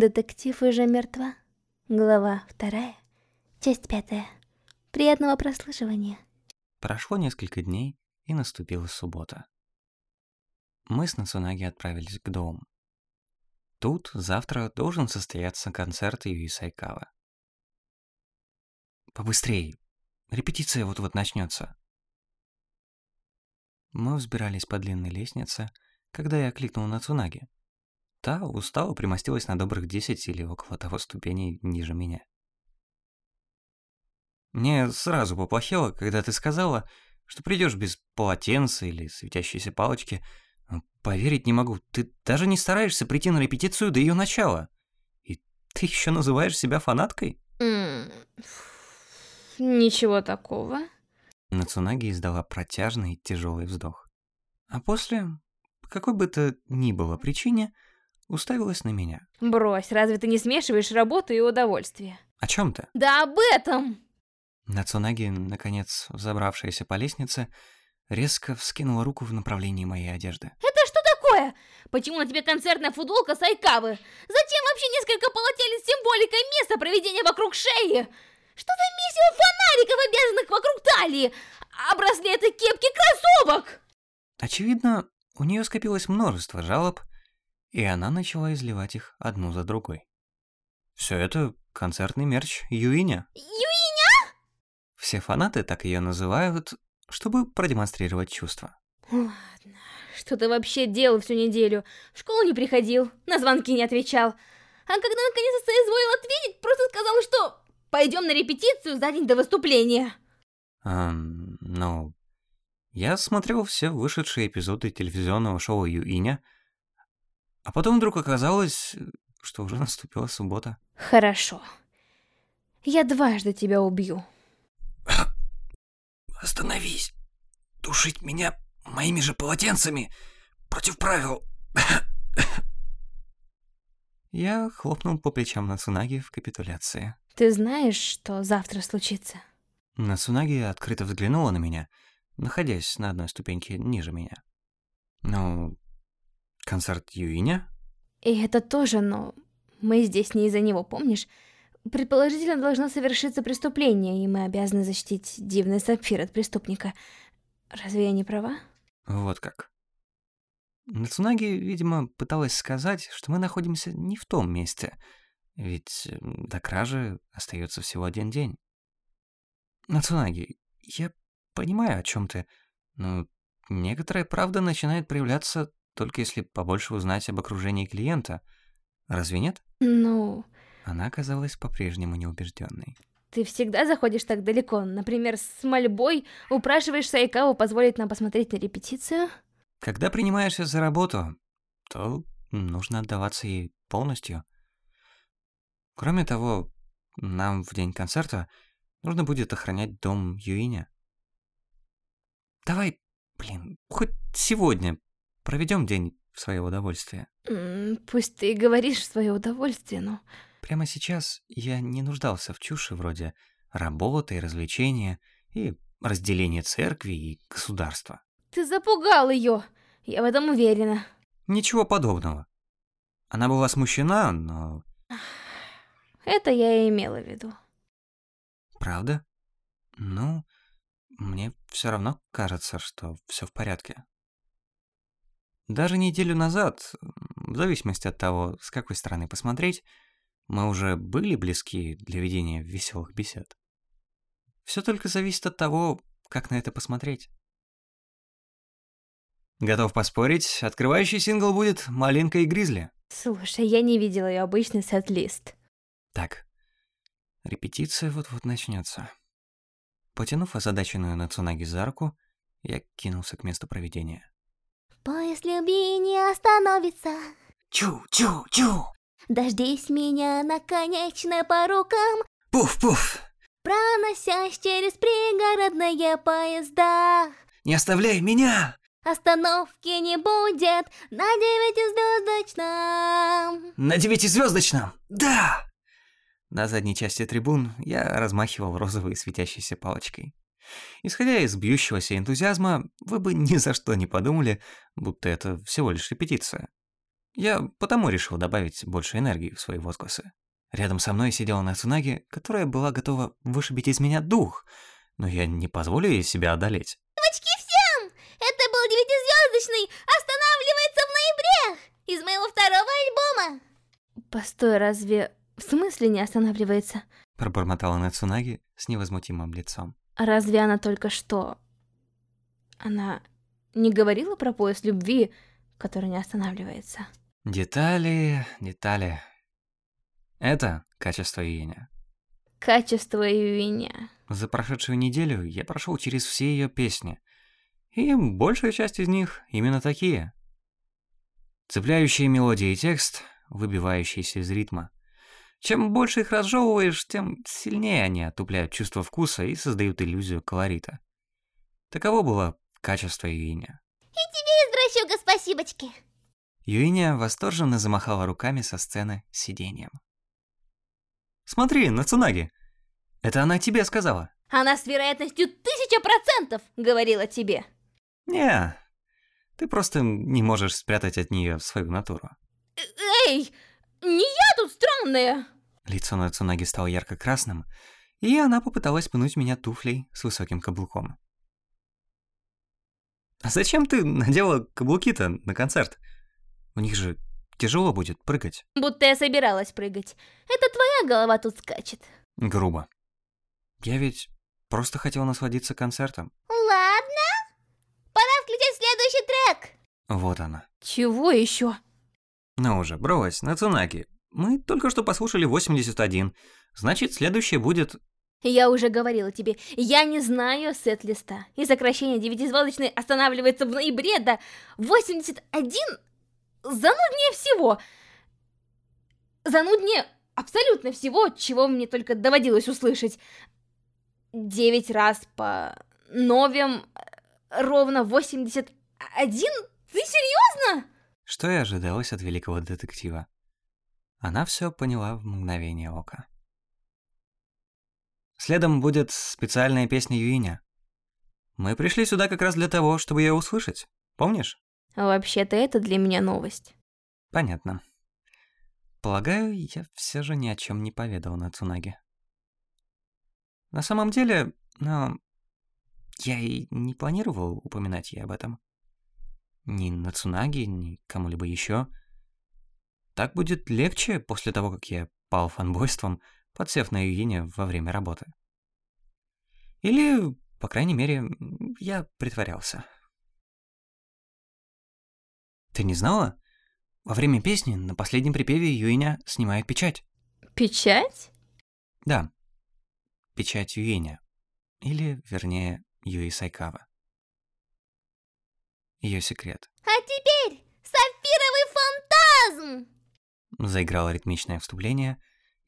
Детектив уже мертва. Глава вторая, часть пятая. Приятного прослушивания. Прошло несколько дней, и наступила суббота. Мы с Нацунаги отправились к дому. Тут завтра должен состояться концерт Юи Сайкава. Побыстрей, репетиция вот-вот начнется. Мы взбирались по длинной лестнице, когда я окликнул Нацунаги. Та устало примостилась на добрых десять или около того ступеней ниже меня. Мне сразу поплохело, когда ты сказала, что придешь без полотенца или светящейся палочки. Поверить не могу, ты даже не стараешься прийти на репетицию до ее начала. И ты еще называешь себя фанаткой? Ничего такого. Нацунаги издала протяжный тяжелый вздох. А после, по какой бы то ни было причине, уставилась на меня. Брось, разве ты не смешиваешь работу и удовольствие? О чем ты? Да об этом! Нацунаги, наконец, забравшаяся по лестнице, резко вскинула руку в направлении моей одежды. Это что такое? Почему на тебе концертная футболка Сайкавы? Затем вообще несколько полотелец с символикой места проведения вокруг шеи. Что за месиво фонариков, обязанных вокруг талии? А браслеты, кепки, кроссовок? Очевидно, у нее скопилось множество жалоб, и она начала изливать их одну за другой. Все это концертный мерч Юиня. Юиня? Все фанаты так ее называют, чтобы продемонстрировать чувства. Ладно, что ты вообще делал всю неделю? В школу не приходил, на звонки не отвечал. А когда наконец-то соизволил ответить, просто сказал, что пойдем на репетицию за день до выступления. Эм, ну... Я смотрел все вышедшие эпизоды телевизионного шоу Юиня, а потом вдруг оказалось, что уже наступила суббота. Хорошо. Я дважды тебя убью. Остановись. Душить меня моими же полотенцами против правил. Я хлопнул по плечам Нацунаги в капитуляции. Ты знаешь, что завтра случится? Нацунаги открыто взглянула на меня, находясь на одной ступеньке ниже меня. Ну, Концерт Юиня? И это тоже, но мы здесь не из-за него, помнишь? Предположительно, должно совершиться преступление, и мы обязаны защитить дивный сапфир от преступника. Разве я не права? Вот как. Нацунаги, видимо, пыталась сказать, что мы находимся не в том месте, ведь до кражи остается всего один день. Нацунаги, я понимаю, о чем ты, но некоторая правда начинает проявляться только если побольше узнать об окружении клиента. Разве нет? Ну... Она оказалась по-прежнему неубежденной. Ты всегда заходишь так далеко. Например, с мольбой упрашиваешь Сайкаву позволить нам посмотреть на репетицию? Когда принимаешься за работу, то нужно отдаваться ей полностью. Кроме того, нам в день концерта нужно будет охранять дом Юиня. Давай, блин, хоть сегодня Проведем день в свое удовольствие. Пусть ты и говоришь в свое удовольствие, но... Прямо сейчас я не нуждался в чуши вроде работы и развлечения, и разделения церкви и государства. Ты запугал ее, я в этом уверена. Ничего подобного. Она была смущена, но... Это я и имела в виду. Правда? Ну, мне все равно кажется, что все в порядке. Даже неделю назад, в зависимости от того, с какой стороны посмотреть, мы уже были близки для ведения веселых бесед. Все только зависит от того, как на это посмотреть. Готов поспорить, открывающий сингл будет «Малинка и Гризли». Слушай, я не видела ее обычный сет-лист. Так, репетиция вот-вот начнется. Потянув озадаченную Нацунаги за руку, я кинулся к месту проведения. Поезд любви не остановится. Чу-чу-чу. Дождись меня наконечно по рукам. Пуф-пуф. Проносясь через пригородные поезда. Не оставляй меня! Остановки не будет на девятизвездочном. На девятизвездочном? Да! На задней части трибун я размахивал розовой светящейся палочкой. Исходя из бьющегося энтузиазма, вы бы ни за что не подумали, будто это всего лишь репетиция. Я потому решил добавить больше энергии в свои возгласы. Рядом со мной сидела Нацунаги, которая была готова вышибить из меня дух, но я не позволю ей себя одолеть. Девочки всем! Это был девятизвездочный «Останавливается в ноябре» из моего второго альбома. Постой, разве в смысле не останавливается? Пробормотала Нацунаги с невозмутимым лицом. Разве она только что... Она не говорила про пояс любви, который не останавливается? Детали, детали. Это качество Иеня. Качество Иеня. За прошедшую неделю я прошел через все ее песни. И большая часть из них именно такие. Цепляющие мелодии и текст, выбивающиеся из ритма. Чем больше их разжевываешь, тем сильнее они отупляют чувство вкуса и создают иллюзию колорита. Таково было качество Юиня. И тебе, извращуга, спасибочки. Юиня восторженно замахала руками со сцены сиденьем. «Смотри, Нацунаги! Это она тебе сказала!» «Она с вероятностью тысяча процентов говорила тебе!» «Не, ты просто не можешь спрятать от нее свою натуру». «Эй, не я тут странная!» Лицо Нацунаги стало ярко-красным, и она попыталась пнуть меня туфлей с высоким каблуком. «А зачем ты надела каблуки-то на концерт? У них же тяжело будет прыгать». «Будто я собиралась прыгать. Это твоя голова тут скачет». Грубо. Я ведь просто хотел насладиться концертом. Ладно. Пора включать следующий трек. Вот она. Чего еще? Ну уже, брось, Нацунаки. Мы только что послушали 81. Значит, следующее будет... Я уже говорила тебе, я не знаю сет-листа. И сокращение девятизвездочной останавливается в ноябре до 81 зануднее всего. Зануднее абсолютно всего, чего мне только доводилось услышать. Девять раз по новем ровно 81? Ты серьезно? Что и ожидалось от великого детектива. Она все поняла в мгновение ока. Следом будет специальная песня Юиня. Мы пришли сюда как раз для того, чтобы ее услышать. Помнишь? Вообще-то это для меня новость. Понятно. Полагаю, я все же ни о чем не поведал на Цунаге. На самом деле, ну, я и не планировал упоминать ей об этом. Ни на Цунаги, ни кому-либо еще. Так будет легче после того, как я пал фанбойством, подсев на Юине во время работы. Или, по крайней мере, я притворялся. Ты не знала? Во время песни на последнем припеве Юиня снимает печать. Печать? Да. Печать Юиня. Или, вернее, Юи Сайкава. Ее секрет. А теперь сапфировый фантазм! Заиграло ритмичное вступление,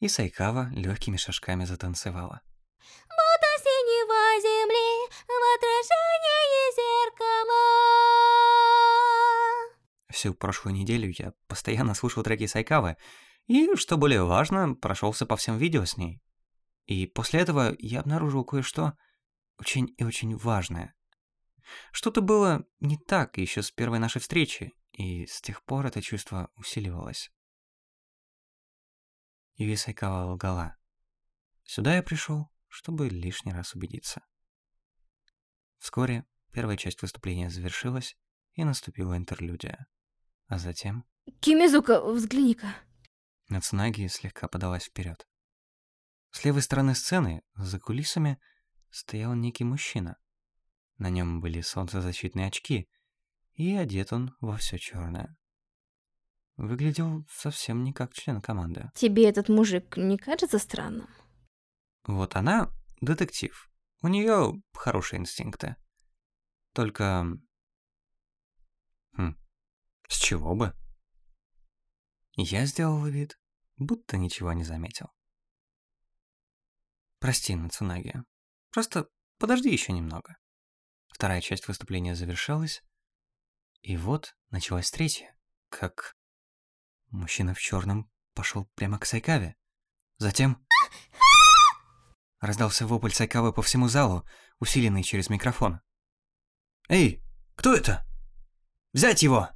и Сайкава легкими шажками затанцевала. Будто синего земли в отражении зеркала. Всю прошлую неделю я постоянно слушал треки Сайкавы, и, что более важно, прошелся по всем видео с ней. И после этого я обнаружил кое-что очень и очень важное. Что-то было не так еще с первой нашей встречи, и с тех пор это чувство усиливалось. Юи Сайкава лгала. Сюда я пришел, чтобы лишний раз убедиться. Вскоре первая часть выступления завершилась, и наступила интерлюдия. А затем... Кимизука, взгляни-ка. Нацунаги слегка подалась вперед. С левой стороны сцены, за кулисами, стоял некий мужчина. На нем были солнцезащитные очки, и одет он во все черное. Выглядел совсем не как член команды. Тебе этот мужик не кажется странным? Вот она детектив. У нее хорошие инстинкты. Только... Хм, с чего бы? Я сделал вид, будто ничего не заметил. Прости, Нацунаги. Просто подожди еще немного. Вторая часть выступления завершалась, и вот началась третья, как мужчина в черном пошел прямо к Сайкаве. Затем раздался вопль Сайкавы по всему залу, усиленный через микрофон. «Эй, кто это? Взять его!»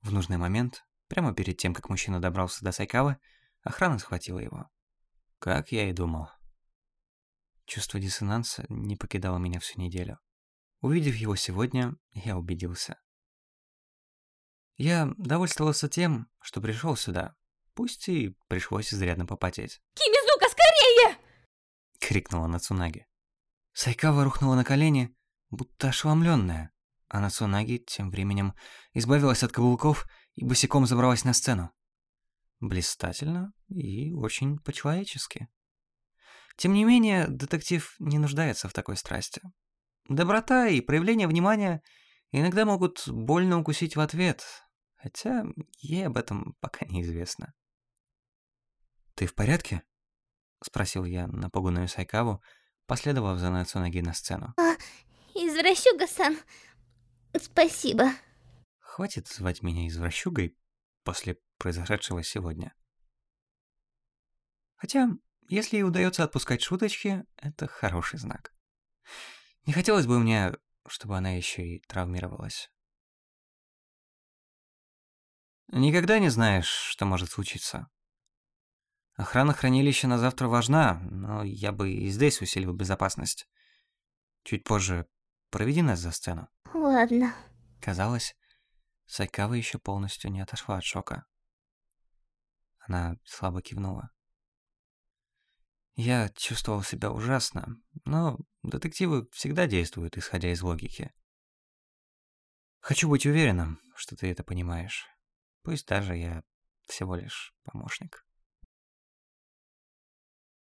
В нужный момент, прямо перед тем, как мужчина добрался до Сайкавы, охрана схватила его. Как я и думал. Чувство диссонанса не покидало меня всю неделю. Увидев его сегодня, я убедился. Я довольствовался тем, что пришел сюда, пусть и пришлось изрядно попотеть. Кимизука, скорее! крикнула Нацунаги. Сайкава рухнула на колени, будто ошеломленная, а Нацунаги тем временем избавилась от каблуков и босиком забралась на сцену. Блистательно и очень по-человечески. Тем не менее, детектив не нуждается в такой страсти. Доброта и проявление внимания иногда могут больно укусить в ответ, хотя ей об этом пока неизвестно. «Ты в порядке?» — спросил я напуганную Сайкаву, последовав за Нацунаги на сцену. А, извращуга-сан, спасибо. Хватит звать меня извращугой после произошедшего сегодня. Хотя, если ей удается отпускать шуточки, это хороший знак. Не хотелось бы мне, чтобы она еще и травмировалась. Никогда не знаешь, что может случиться. Охрана хранилища на завтра важна, но я бы и здесь усилил безопасность. Чуть позже проведи нас за сцену. Ладно. Казалось, Сайкава еще полностью не отошла от шока. Она слабо кивнула. Я чувствовал себя ужасно, но детективы всегда действуют, исходя из логики. Хочу быть уверенным, что ты это понимаешь. Пусть даже я всего лишь помощник.